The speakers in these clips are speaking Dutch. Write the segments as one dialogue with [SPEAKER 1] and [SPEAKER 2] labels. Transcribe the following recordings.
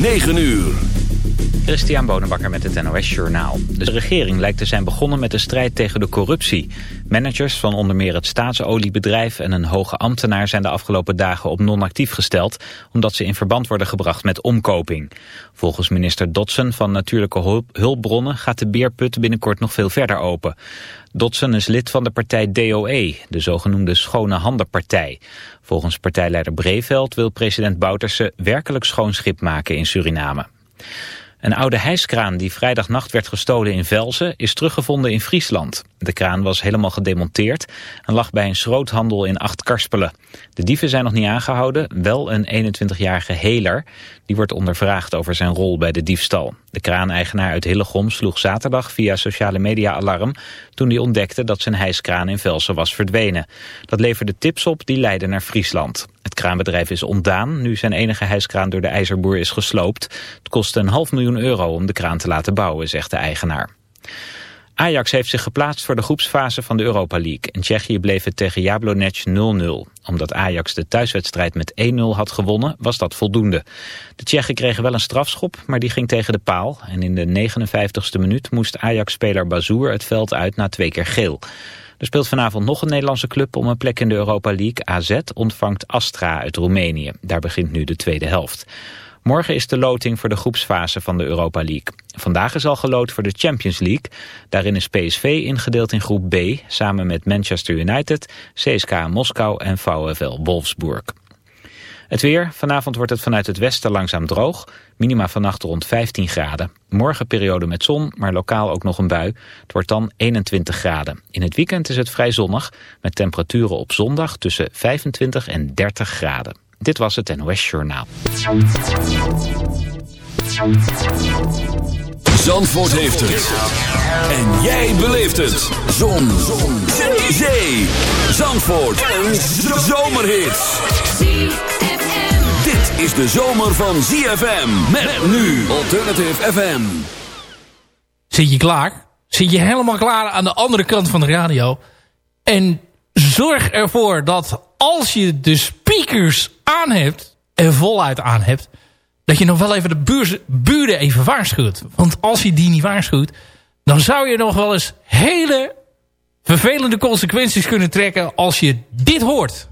[SPEAKER 1] 9 uur.
[SPEAKER 2] Christian Bonenbakker met het NOS Journaal. De regering lijkt te zijn begonnen met de strijd tegen de corruptie. Managers van onder meer het staatsoliebedrijf en een hoge ambtenaar... zijn de afgelopen dagen op non-actief gesteld... omdat ze in verband worden gebracht met omkoping. Volgens minister Dotson van Natuurlijke Hulpbronnen... gaat de beerput binnenkort nog veel verder open. Dotson is lid van de partij DOE, de zogenoemde Schone Handenpartij. Volgens partijleider Breveld wil president Bouterse werkelijk schoon schip maken in Suriname. Een oude hijskraan die vrijdagnacht werd gestolen in Velzen is teruggevonden in Friesland. De kraan was helemaal gedemonteerd en lag bij een schroothandel in Acht Karspelen. De dieven zijn nog niet aangehouden, wel een 21-jarige heler. Die wordt ondervraagd over zijn rol bij de diefstal. De kraaneigenaar uit Hillegom sloeg zaterdag via sociale media alarm... toen hij ontdekte dat zijn hijskraan in Velsen was verdwenen. Dat leverde tips op die leidden naar Friesland. Het kraanbedrijf is ontdaan nu zijn enige hijskraan door de ijzerboer is gesloopt. Het kostte een half miljoen euro om de kraan te laten bouwen, zegt de eigenaar. Ajax heeft zich geplaatst voor de groepsfase van de Europa League. In Tsjechië bleef het tegen Jablonec 0-0. Omdat Ajax de thuiswedstrijd met 1-0 had gewonnen, was dat voldoende. De Tsjechen kregen wel een strafschop, maar die ging tegen de paal. En in de 59ste minuut moest Ajax-speler Bazoer het veld uit na twee keer geel. Er speelt vanavond nog een Nederlandse club om een plek in de Europa League. AZ ontvangt Astra uit Roemenië. Daar begint nu de tweede helft. Morgen is de loting voor de groepsfase van de Europa League. Vandaag is al geloot voor de Champions League. Daarin is PSV ingedeeld in groep B, samen met Manchester United, CSKA Moskou en VfL Wolfsburg. Het weer. Vanavond wordt het vanuit het westen langzaam droog. Minima vannacht rond 15 graden. Morgen periode met zon, maar lokaal ook nog een bui. Het wordt dan 21 graden. In het weekend is het vrij zonnig, met temperaturen op zondag tussen 25 en 30 graden. Dit was het NOS Journaal.
[SPEAKER 1] Zandvoort heeft het. En jij beleeft het. Zon. Zon. Zee. Zandvoort. Een zomerhit. Dit is de zomer van ZFM. Met nu Alternative FM.
[SPEAKER 3] Zit je klaar? Zit je helemaal klaar aan de andere kant van de radio? En zorg ervoor dat als je de speakers aan hebt, en voluit aan hebt, dat je nog wel even de buren even waarschuwt. Want als je die niet waarschuwt, dan zou je nog wel eens hele vervelende consequenties kunnen trekken als je dit hoort.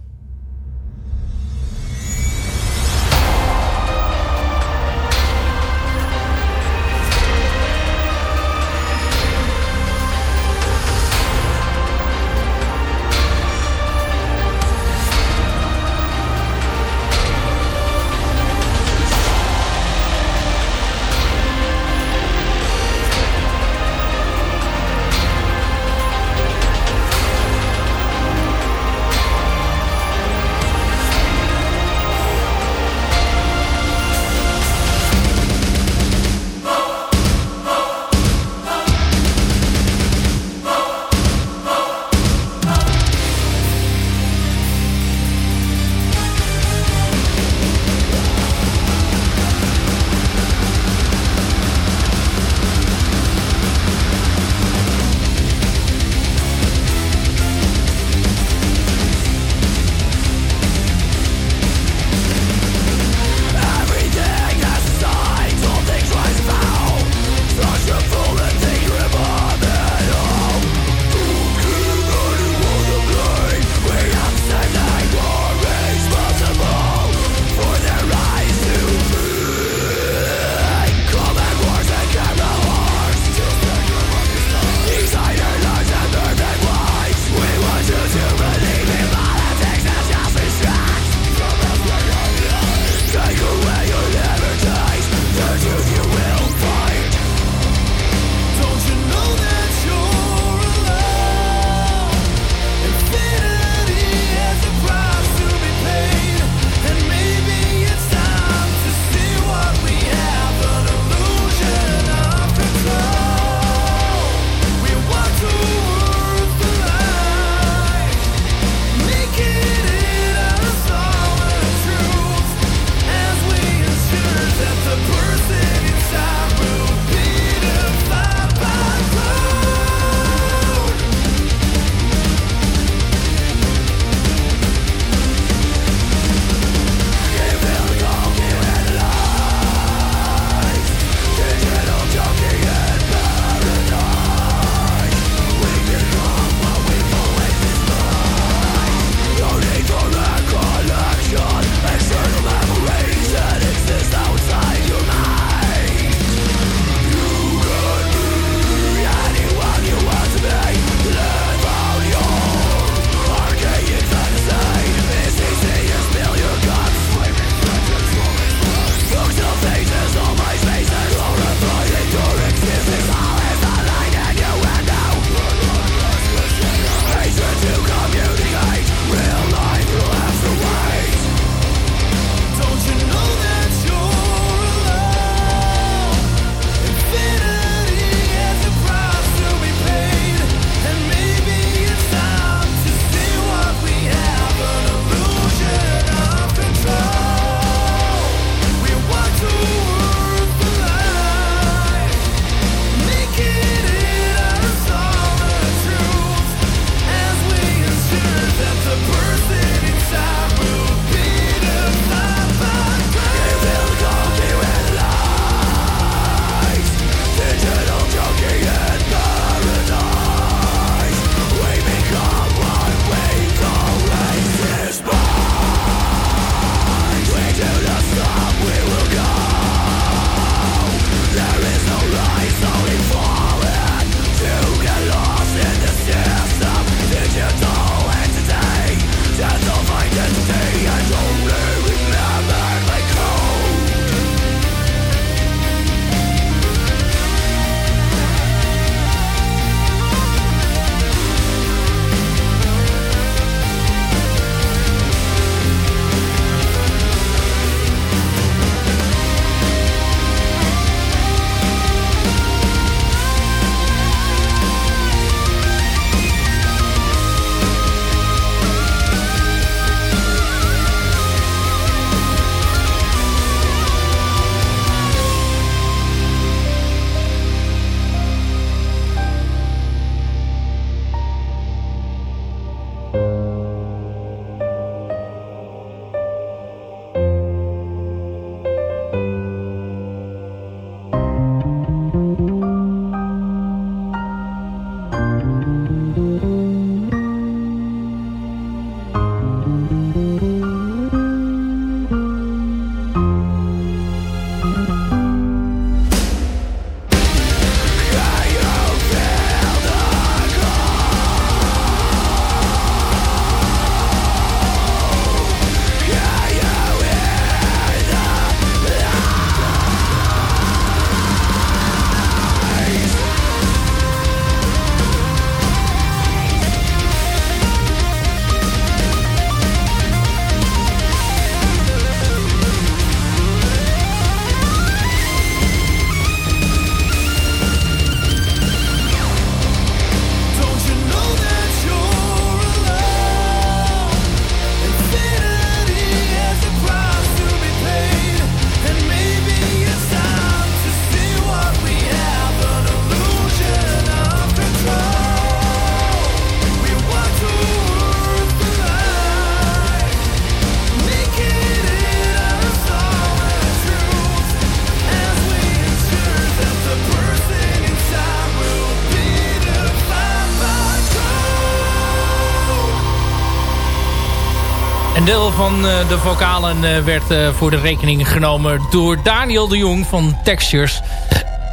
[SPEAKER 3] Deel van de vocalen werd voor de rekening genomen door Daniel de Jong van Textures.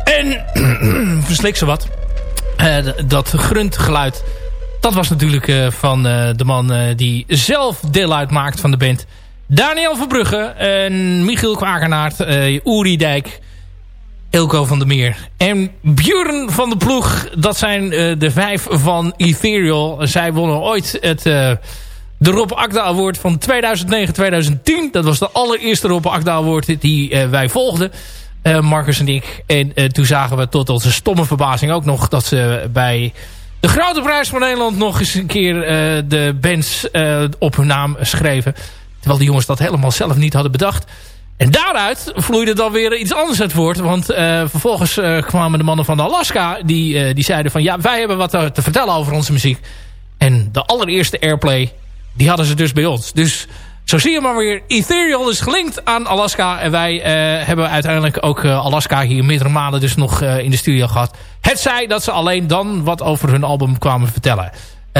[SPEAKER 3] En verslik ze wat. dat gruntgeluid, dat was natuurlijk van de man die zelf deel uitmaakt van de band. Daniel Verbrugge en Michiel Kwakenaert, Uri Dijk... Ilko van der Meer en Björn van de Ploeg. Dat zijn de vijf van Ethereal. Zij wonnen ooit het, de Rob Akda Award van 2009-2010. Dat was de allereerste Rob Akda Award die uh, wij volgden. Marcus en ik. En toen zagen we tot onze stomme verbazing ook nog... dat ze bij de Grote Prijs van Nederland nog eens een keer de bands op hun naam schreven. Terwijl die jongens dat helemaal zelf niet hadden bedacht... En daaruit vloeide dan weer iets anders uit voort. Want vervolgens uh, kwamen de mannen van Alaska. Die, die zeiden van ja, wij hebben wat te vertellen over onze muziek. En de allereerste airplay, die hadden ze dus bij ons. Dus zo zie je maar weer, Ethereal is gelinkt aan Alaska. En wij hebben uiteindelijk ook Alaska hier meerdere maanden dus nog in de studio gehad. Het zij dat ze alleen dan wat over hun album kwamen vertellen.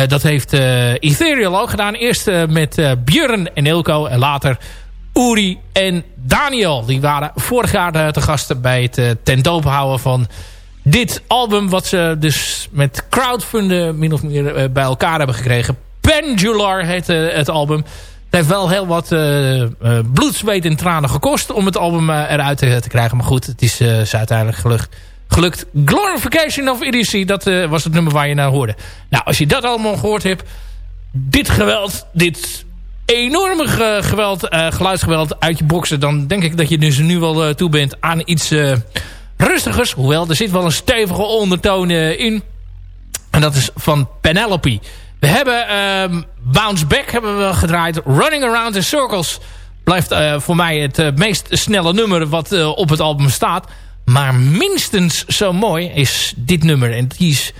[SPEAKER 3] dat heeft Ethereal ook gedaan. Eerst met Björn en Ilko en later Uri en Daniel. Die waren vorig jaar te gast bij het ten houden van dit album. Wat ze dus met crowdfunden min of meer bij elkaar hebben gekregen. Pendular heet uh, het album. Het heeft wel heel wat bloed, zweet en tranen gekost om het album eruit te, te, krijgen. Maar goed, het is, uiteindelijk gelukt. gelukt. Glorification of Idiocy, dat was het nummer waar je naar hoorde. Nou, als je dat allemaal gehoord hebt... Dit geweld, dit enorme geweld, uh, geluidsgeweld uit je boksen... dan denk ik dat je dus nu wel toe bent aan iets rustigers. Hoewel, er zit wel een stevige ondertoon in. En dat is van Penelope. We hebben um, Bounce Back hebben we gedraaid. Running Around in Circles blijft voor mij het meest snelle nummer wat op het album staat. Maar minstens zo mooi is dit nummer. En die is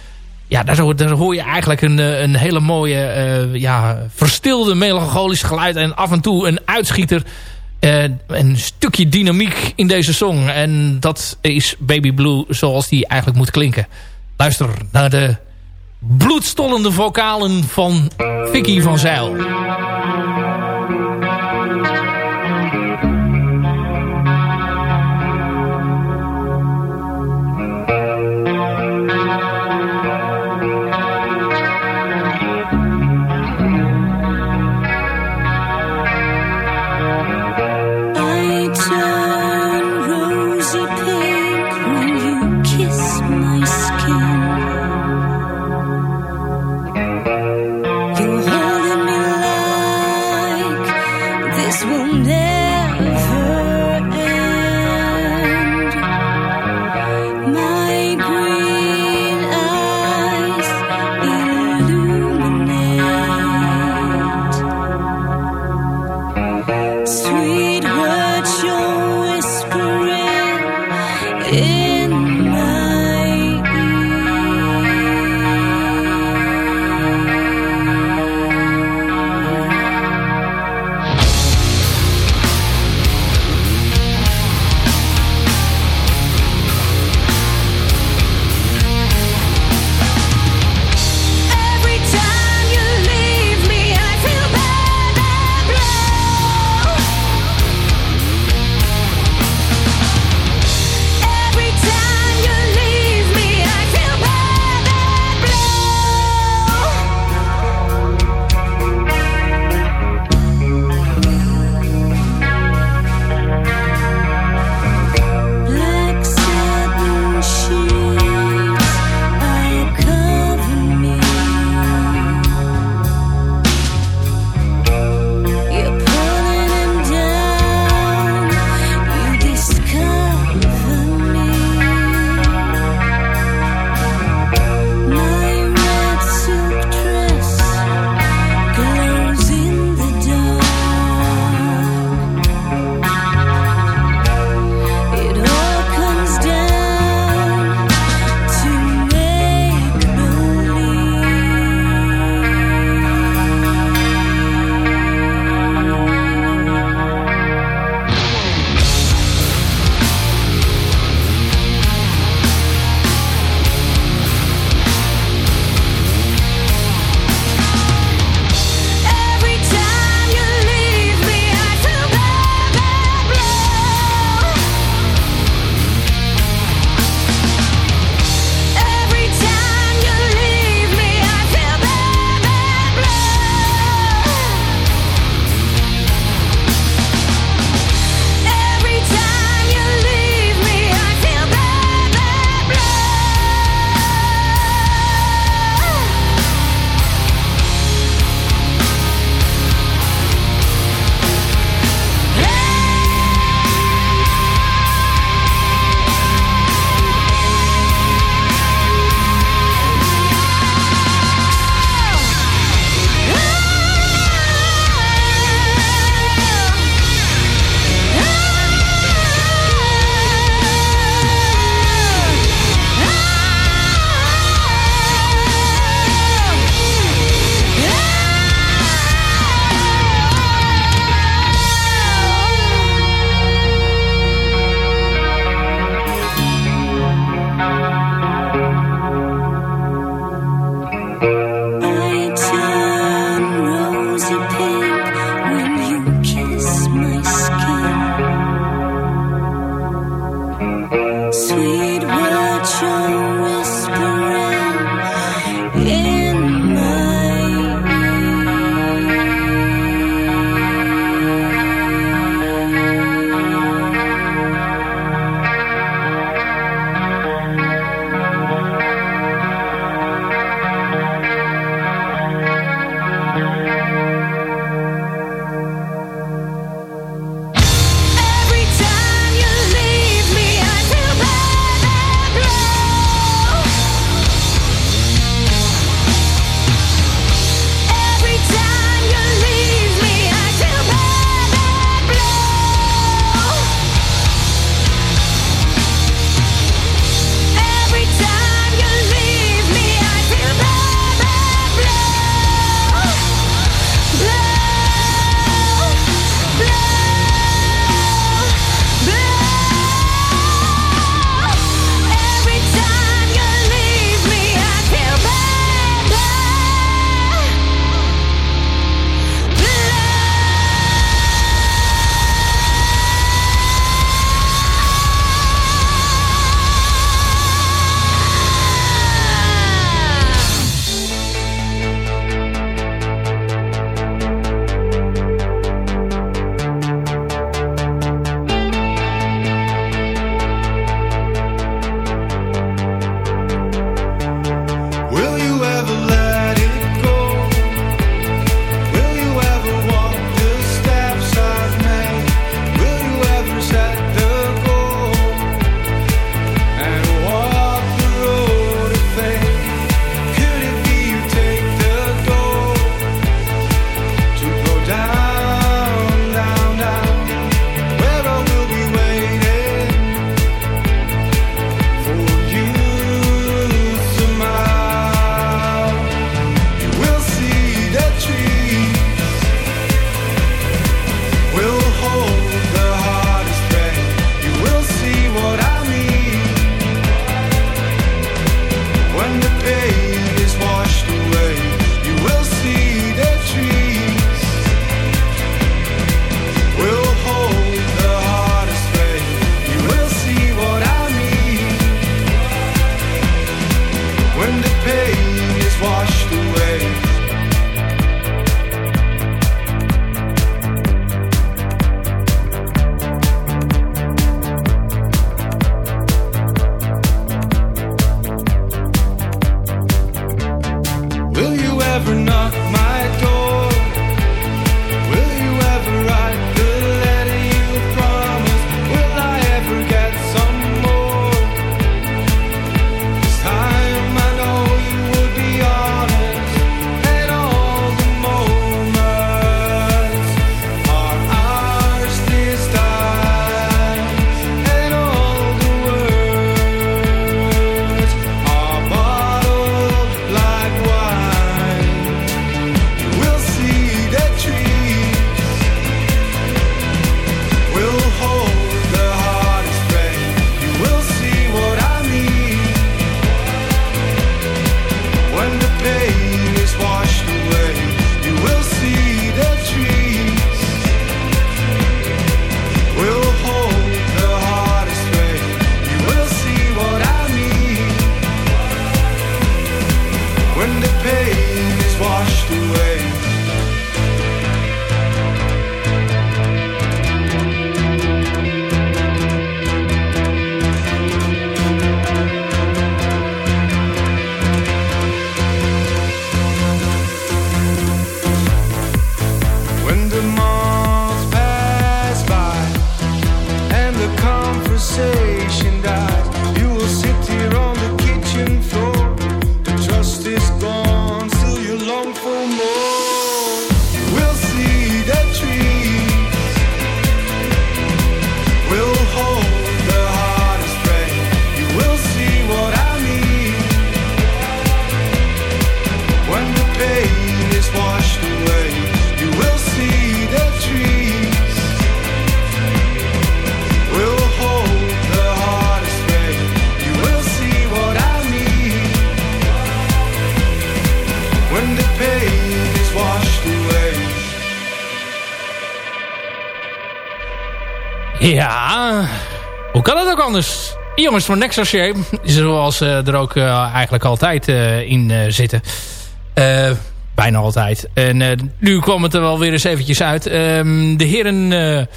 [SPEAKER 3] ja, daar, hoor, je eigenlijk een, eh, een hele mooie, ja, verstilde melancholisch geluid. En af en toe een uitschieter. Een stukje dynamiek in deze song. En dat is Baby Blue zoals die eigenlijk moet klinken. Luister naar de bloedstollende vocalen van Vicky van Zeil. Jongens van Nexarché. Zoals uh, er ook uh, eigenlijk altijd uh, in zitten. bijna altijd. En nu kwam het er wel weer eens eventjes uit. Um, de heren...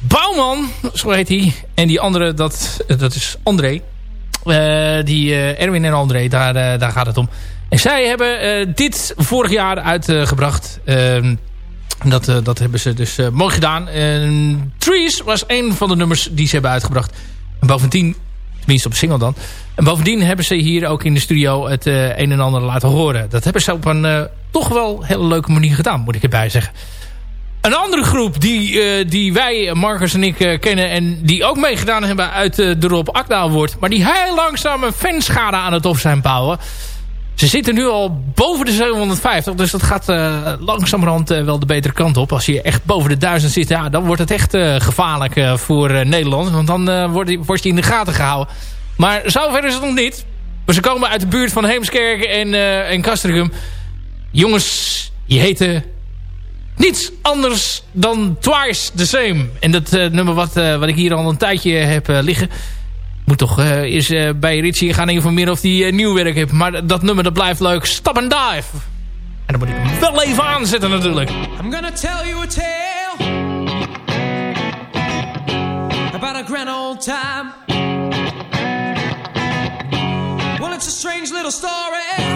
[SPEAKER 3] Bouwman, zo heet hij. En die andere, dat, dat is André. die Erwin en André, daar, daar gaat het om. En zij hebben dit vorig jaar uitgebracht... Dat, uh, dat hebben ze dus uh, mooi gedaan. En Trees was een van de nummers die ze hebben uitgebracht. En bovendien, tenminste op single dan. En bovendien hebben ze hier ook in de studio het uh, een en ander laten horen. Dat hebben ze op een toch wel hele leuke manier gedaan, moet ik erbij zeggen. Een andere groep die, die wij, Marcus en ik, kennen... en die ook meegedaan hebben uit de Rob Akda maar die heel langzaam een fanschade aan het op zijn bouwen... Ze zitten nu al boven de 750. Dus dat gaat uh, langzamerhand uh, wel de betere kant op. Als je echt boven de 1000 zit, ja, dan wordt het echt uh, gevaarlijk voor Nederland. Want dan wordt, wordt je in de gaten gehouden. Maar zover is het nog niet. Maar ze komen uit de buurt van Heemskerk en, en Castricum. Jongens, je heten niets anders dan Twice the Same. En dat nummer wat, wat ik hier al een tijdje heb liggen moet toch uh, eens uh, bij Richie gaan informeren of hij uh, nieuw werk heeft. Maar dat nummer dat blijft leuk. Stop and dive. En dan moet ik hem wel even aanzetten natuurlijk. I'm gonna tell you a tale About a grand old time Well it's a strange little story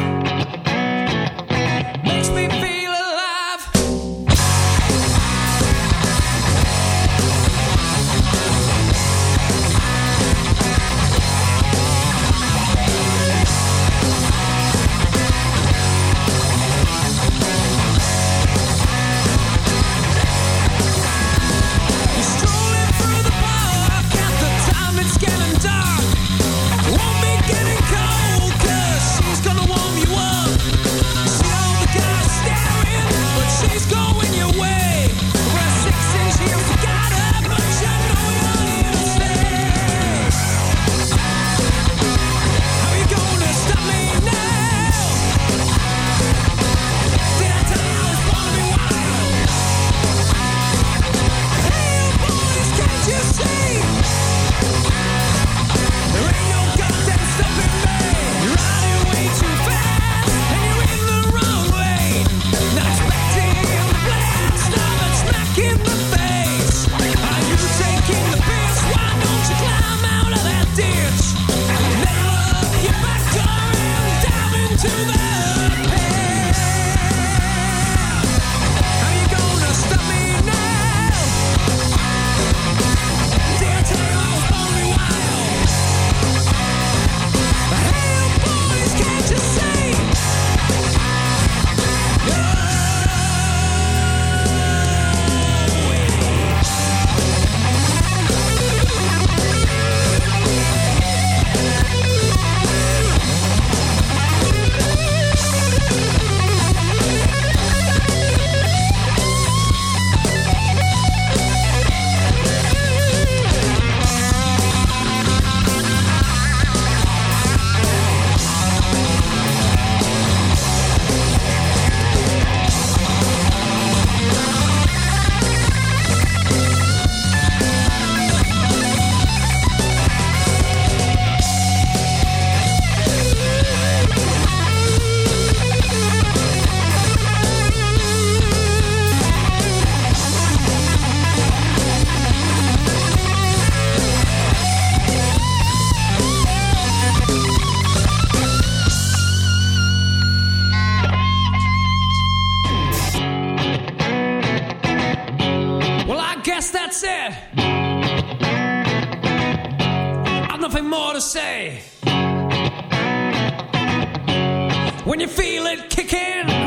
[SPEAKER 4] guess that's it. I've nothing more to say. When you
[SPEAKER 3] feel it kicking.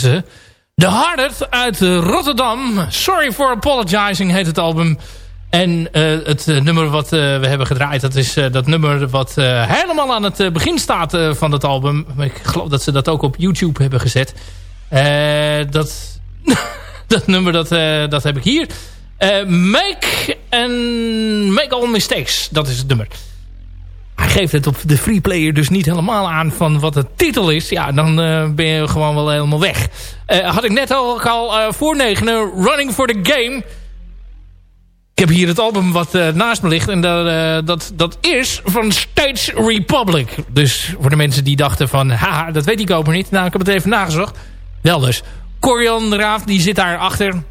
[SPEAKER 3] Ze. De Hardert uit eh, Rotterdam. Sorry for Apologizing heet het album. En eh, het eh, nummer wat we hebben gedraaid... dat is dat nummer wat helemaal aan het begin staat van het album. Ik geloof dat ze dat ook op YouTube hebben gezet. Dat, dat nummer dat, dat heb ik hier. Make, and make All Mistakes. Dat is het nummer. Geeft het op de free player dus niet helemaal aan van wat de titel is. Ja, dan eh, ben je gewoon wel helemaal weg. Eh, had ik net ook al eh, voor negenen Running for the Game. Ik heb hier het album wat naast me ligt. En dat, dat, dat is van States Republic. Dus voor de mensen die dachten van... Haha, dat weet die koper niet. Nou, ik heb het even nagezocht. Wel dus. Corian Raaf, die zit daar achter.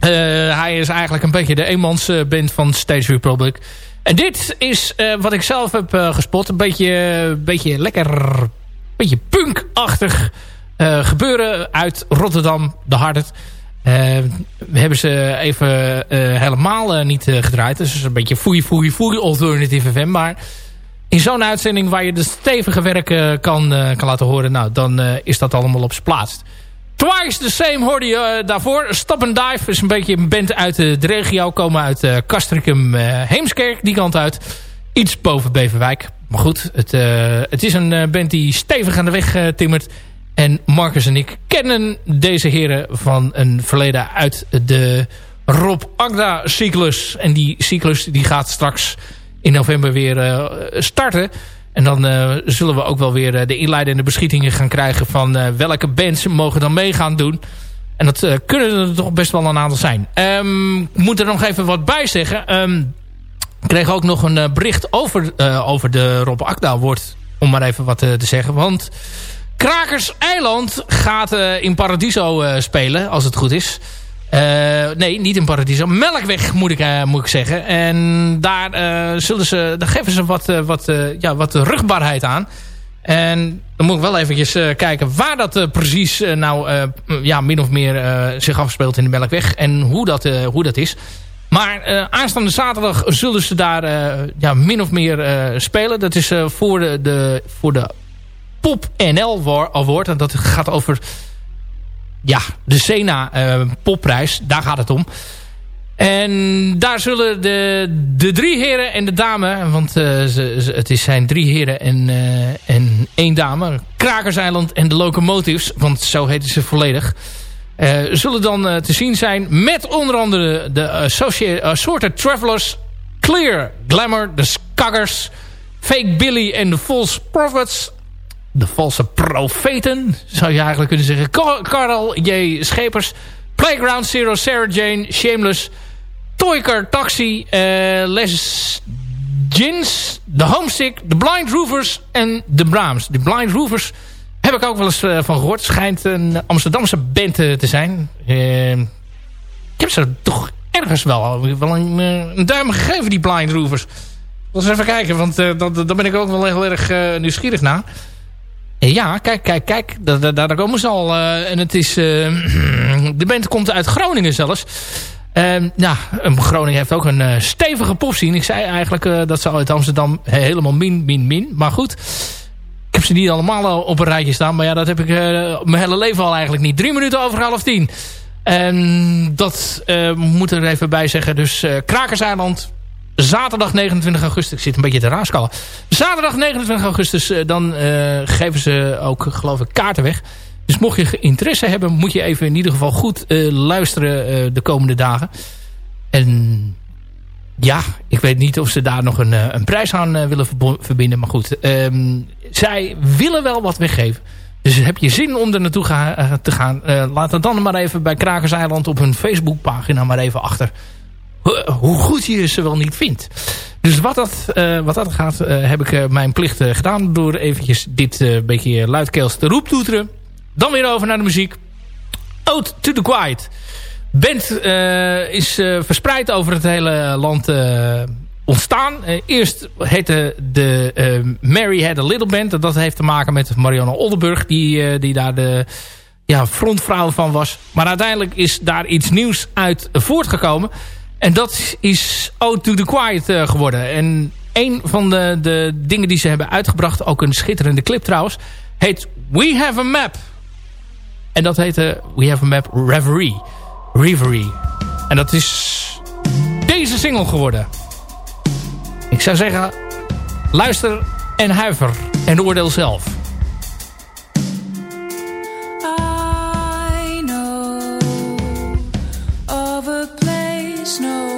[SPEAKER 3] Hij is eigenlijk een beetje de eenmansband van States Republic. En dit is eh, wat ik zelf heb eh, gespot. Een beetje, beetje lekker... beetje punkachtig eh, gebeuren uit Rotterdam, de Hardert. Eh, we hebben ze even eh, helemaal eh, niet eh, gedraaid. Dus een beetje foei, foei, foei alternative FM. Maar in zo'n uitzending waar je de stevige werken kan, eh, kan laten horen... Nou, dan eh, is dat allemaal op zijn plaats. Twice the Same hoorde je eh, daarvoor. Stop and Dive is een beetje een band uit de, regio. Komen uit uh, Castricum, eh, Heemskerk, die kant uit. Iets boven Beverwijk. Maar goed, het, eh, het is een eh, band die stevig aan de weg eh, timmert. En Marcus en ik kennen deze heren van een verleden uit de Rob Agda cyclus. En die cyclus die gaat straks in november weer eh, starten. En dan eh, zullen we ook wel weer eh, de inleidende beschietingen gaan krijgen... van eh, welke bands mogen dan mee gaan doen. En dat kunnen er toch best wel een aantal zijn. Ehm, ik moet er nog even wat bij zeggen. Ehm, Ik kreeg ook nog een bericht over, over de Rob Akda wordt, om maar even wat te zeggen. Want Krakers Eiland gaat in Paradiso spelen, als het goed is. Eh, nee, niet in Paradiso. Melkweg moet ik, eh, moet ik zeggen. En daar, eh, zullen ze, daar geven ze wat, wat, ja, wat rugbaarheid aan. En dan moet ik wel eventjes kijken waar dat precies nou ja, min of meer zich afspeelt in de Melkweg. En hoe dat, hoe dat is. Maar aanstaande zaterdag zullen ze daar ja, min of meer spelen. Dat is voor, de, de, voor de Pop NL wa- Award. En dat gaat over ja, de Sena eh, popprijs. Daar gaat het om. En daar zullen de, de drie heren en de dame... want eh, ze, het zijn drie heren en, eh, en één dame... Krakerseiland en de Locomotives, want zo heten ze volledig... zullen dan te zien zijn met onder andere de Assorted Travelers... Clear, Glamour, de Skaggers... Fake Billy en de False Prophets... De valse profeten, zou je eigenlijk kunnen zeggen. Car- Carl J. Schepers, Playground Zero, Sarah Jane, Shameless, Toyker Taxi, eh, Les Gins, The Homesick, The Blind Roofers en The Brahms. De Blind Roofers heb ik ook wel eens eh, van gehoord. Schijnt een Amsterdamse band eh, te zijn. Ik heb ze toch ergens wel, wel een, een duim gegeven, die Blind Roofers. Laten we even kijken, want daar ben ik ook wel heel erg nieuwsgierig naar. Eh, Ja, kijk, kijk, kijk. Daar, daar, komen ze al. eh, en het is... eh, de band komt uit Groningen zelfs. Eh, Groningen heeft ook een stevige popscene. Ik zei eigenlijk dat ze uit Amsterdam helemaal min, min, min. Maar goed, ik heb ze niet allemaal op een rijtje staan. Maar ja, dat heb ik mijn hele leven al eigenlijk niet. Drie minuten over half tien. En dat moet er even bij zeggen. Dus Krakerseiland, zaterdag 29 augustus. Ik zit een beetje te raaskallen. Zaterdag 29 augustus, eh, dan eh, geven ze ook, geloof ik, kaarten weg. Dus mocht je interesse hebben, moet je even in ieder geval goed eh, luisteren de komende dagen. En ja, ik weet niet of ze daar nog een, een prijs aan willen verbinden. Maar goed, ehm, zij willen wel wat weggeven. Dus heb je zin om er naartoe te gaan? laat het dan maar even bij Krakerseiland op hun Facebookpagina maar even achter hoe- goed je ze wel niet vindt. Dus wat dat, eh, wat dat gaat, eh, heb ik eh, mijn plicht gedaan... door eventjes dit beetje luidkeels te roeptoeteren. Dan weer over naar de muziek. Ode to the Quiet. Band is verspreid over het hele land ontstaan. Eerst heette de Mary Had a Little Band. Dat heeft te maken met Marianne Oldenburg... die, die daar de ja, frontvrouw van was. Maar uiteindelijk is daar iets nieuws uit voortgekomen. En dat is Ode to the Quiet eh, geworden. En een van de, de dingen die ze hebben uitgebracht... ook een schitterende clip trouwens... heet We Have a Map. En dat heette We Have a Map Reverie. Reverie. En dat is deze single geworden. Ik zou zeggen, luister en huiver en oordeel zelf.
[SPEAKER 4] snow.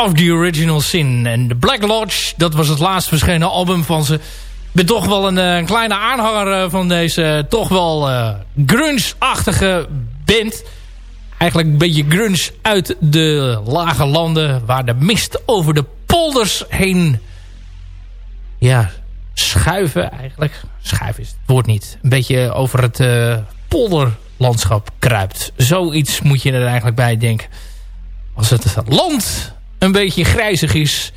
[SPEAKER 4] Of the
[SPEAKER 3] Original Sin. En The Black Lodge, dat was het laatst verschenen album van ze. Ik ben toch wel een, eh, een kleine aanhanger eh, van deze eh, toch wel eh, grunge-achtige band. Eigenlijk een beetje grunge uit de lage landen... waar de mist over de polders heen ja, schuiven eigenlijk. Schuiven is het woord niet. Een beetje over het polderlandschap kruipt. Zoiets moet je er eigenlijk bij denken. Als het land een beetje grijzig is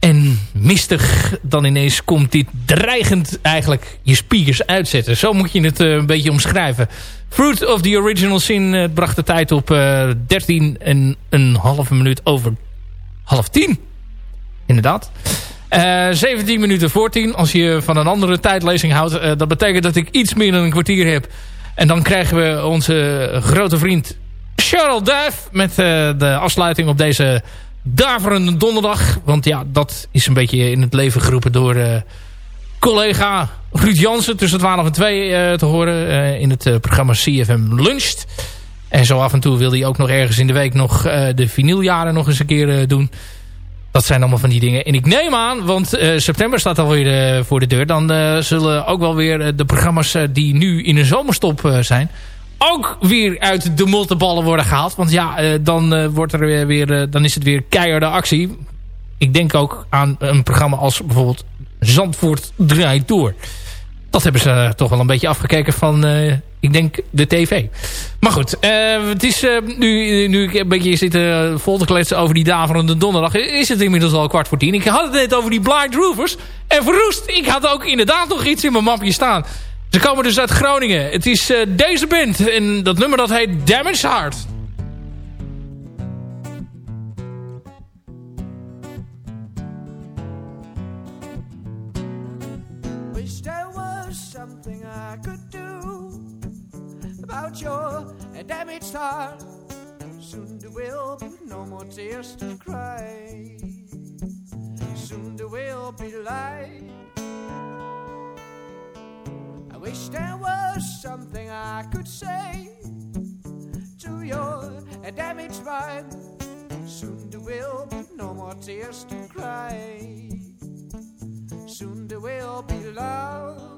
[SPEAKER 3] en mistig... dan ineens komt dit dreigend eigenlijk je speakers uitzetten. Zo moet je het eh, een beetje omschrijven. Fruit of the Original Sin eh, bracht de tijd op eh 13 en een halve minuut over half tien. Inderdaad. Eh 17 minuten voor 10. Als je van een andere tijdlezing houdt. dat betekent dat ik iets meer dan een kwartier heb. En dan krijgen we onze grote vriend Charles Duif. Met de afsluiting op deze daverende donderdag. Want ja, dat is een beetje in het leven geroepen door eh, collega Ruud Jansen. Tussen 12 en 2 eh, te horen eh, in het programma CFM Luncht. En zo af en toe wil hij ook nog ergens in de week nog de vinyljaren nog eens een keer doen. Dat zijn allemaal van die dingen. En ik neem aan, want september staat alweer voor de deur. Dan zullen ook wel weer de programma's die nu in een zomerstop zijn... ook weer uit de molteballen worden gehaald. Want ja, uh, dan, uh, wordt er weer, uh, dan is het weer keiharde actie. Ik denk ook aan een programma als bijvoorbeeld Zandvoort draait door. Dat hebben ze toch wel een beetje afgekeken van, ik denk, de tv. Maar goed, het is nu, nu ik een beetje zit vol te kletsen over die daverende donderdag... is het inmiddels al kwart voor tien. Ik had het net over die Blind Roofers. En verroest, ik had ook inderdaad nog iets in mijn mapje staan. Ze komen dus uit Groningen. Het is deze band en dat nummer dat heet Damage Heart.
[SPEAKER 5] Wish there was something I could do about your damaged heart. Soon there will be no more tears to cry. Soon there will be light. Wish there was something I could say to your damaged mind. Soon there will be no more tears to cry. Soon there will be love.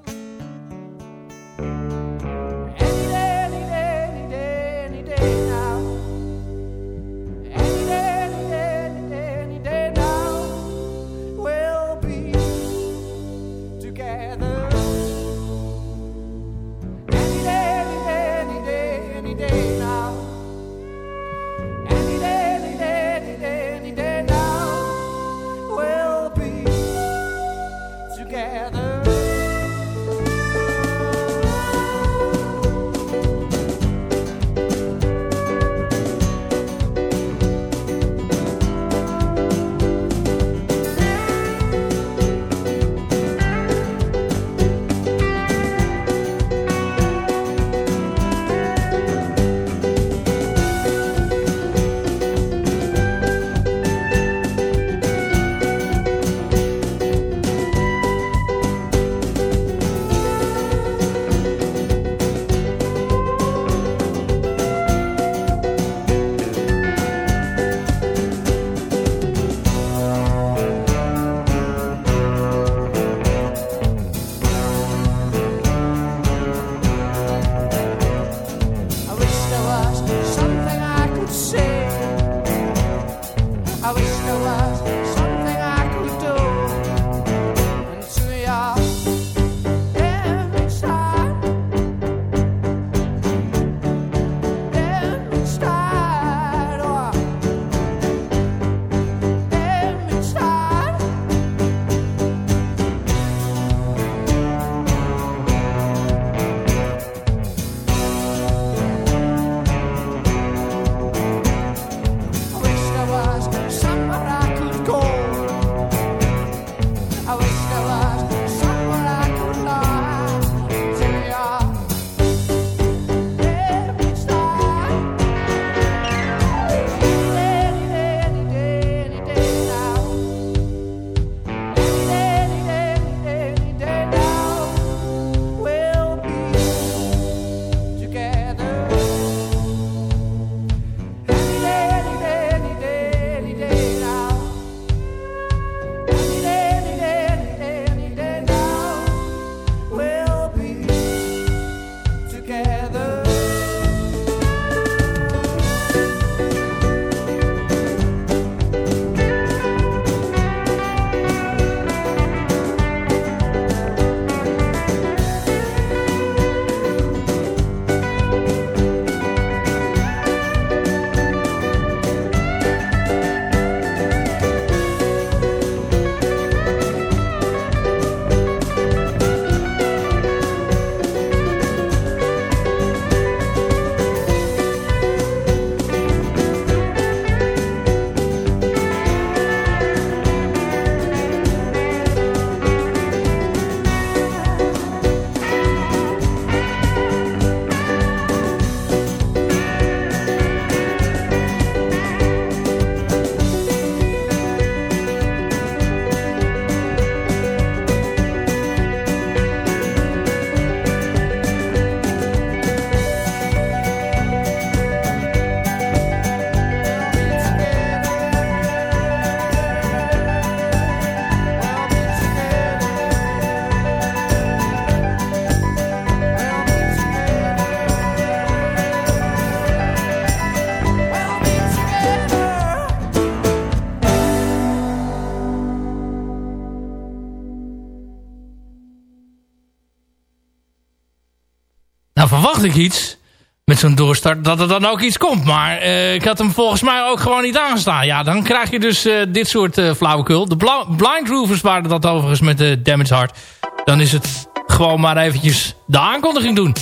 [SPEAKER 6] ik iets met zo'n doorstart, dat er dan ook iets komt. Maar eh, ik had hem volgens mij ook gewoon niet aanstaan. Ja, dan krijg je dus eh, dit soort eh, flauwekul. De Blind Roovers waren dat overigens met de Damage Heart. Dan is het gewoon maar eventjes de aankondiging doen.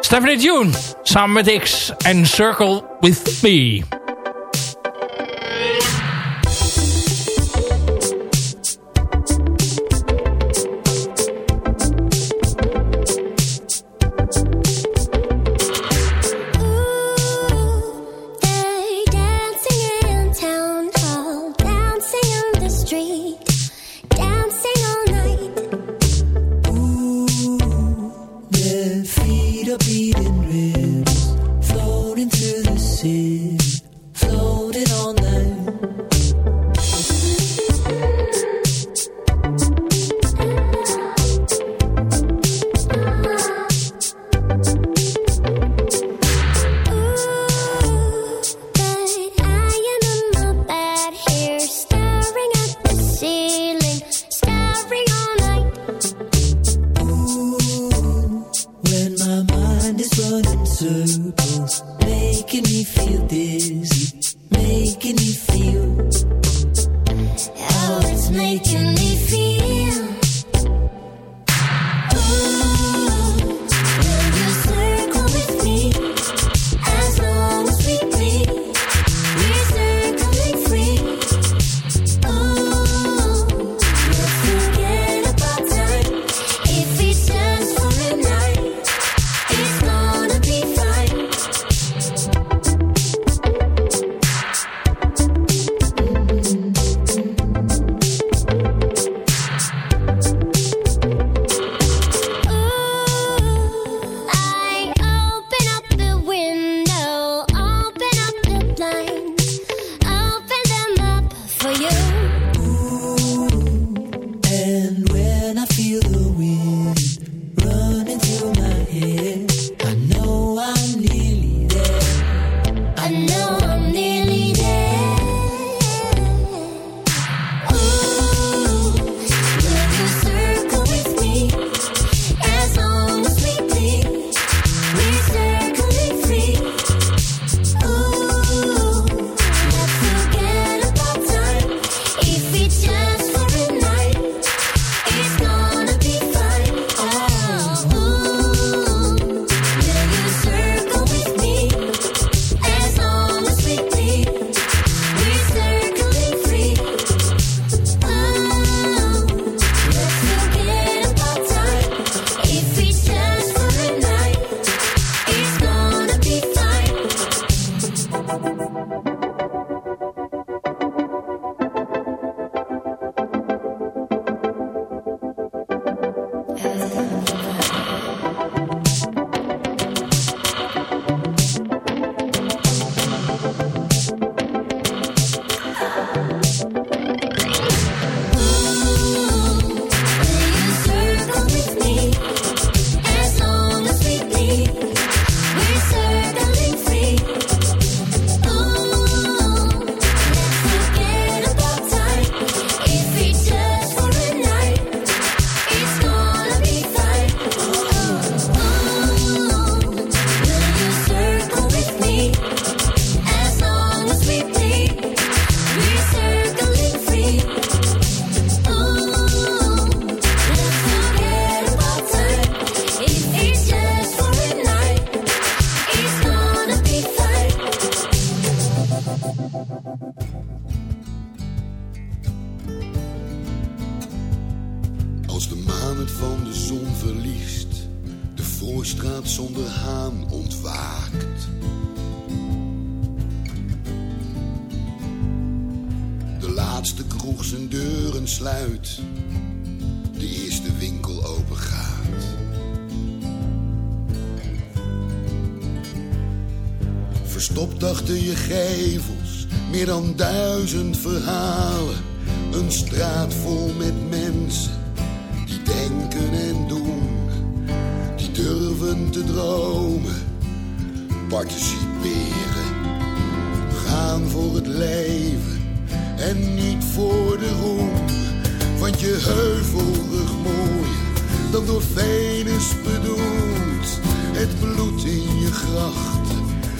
[SPEAKER 6] Stephanie June, samen met X en Circle With Me.
[SPEAKER 7] impossible.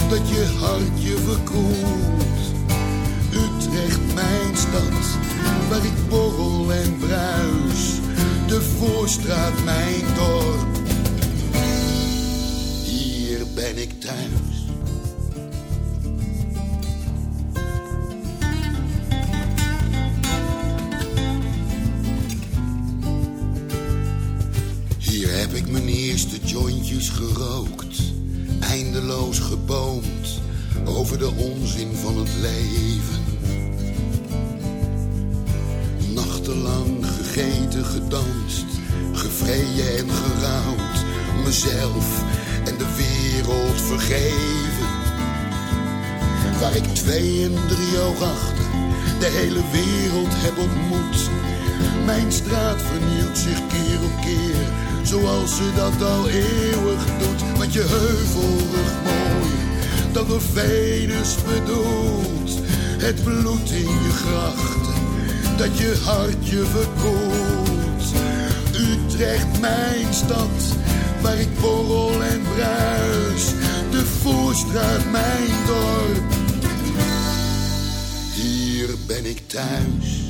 [SPEAKER 7] Dat je hart je verkoelt. Utrecht, mijn stad, waar ik borrel en bruis. De Voorstraat, mijn dorp. Hier ben ik thuis. Hier heb ik mijn eerste jointjes gerookt, eindeloos geboomd over de onzin van het leven. Nachtenlang gegeten, gedanst, gevreden en gerouwd, mezelf en de wereld vergeven. Waar ik twee en drie oog achter de hele wereld heb ontmoet. Mijn straat vernieuwt zich keer op keer, zoals ze dat al eeuwig doet. Want je heuvelrug mooi, dat door Venus bedoelt. Het bloed in je grachten, dat je hart je verkoelt. Utrecht, mijn stad, waar ik borrel en bruis. De Voorstraat, mijn dorp. Hier ben ik thuis.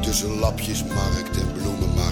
[SPEAKER 7] Tussen lapjesmarkt en bloemenmarkt.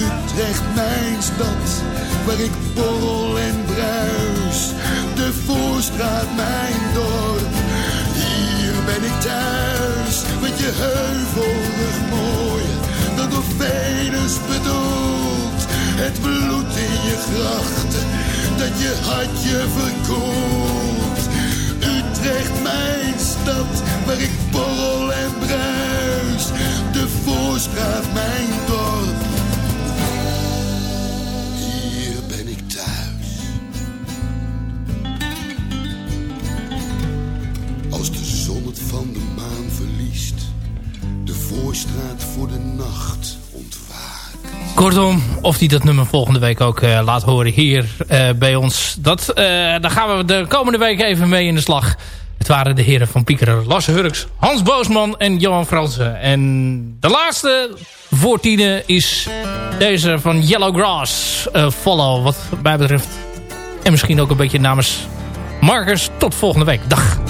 [SPEAKER 7] Utrecht, mijn stad, waar ik borrel en bruis. De Voorstraat, mijn dorp, hier ben ik thuis. Met je heuvelrug mooier dan door Venus bedoeld. Het bloed in je grachten, dat je hart je verkoelt. Utrecht, mijn stad, waar ik borrel en bruis. De Voorstraat, mijn dorp. Van de maan verliest, de Voorstraat voor de nacht ontwaakt.
[SPEAKER 8] Kortom, of hij dat nummer volgende week ook eh, laat horen hier eh, bij ons. Dat, eh, daar gaan we de komende week even mee in de slag. Het waren de heren van Piekeren, Lasse Hurks, Hans Boosman en Johan Fransen. En de laatste voor tienen is deze van Yellow Grass. follow, wat mij betreft. En misschien ook een beetje namens Marcus. Tot volgende week. Dag.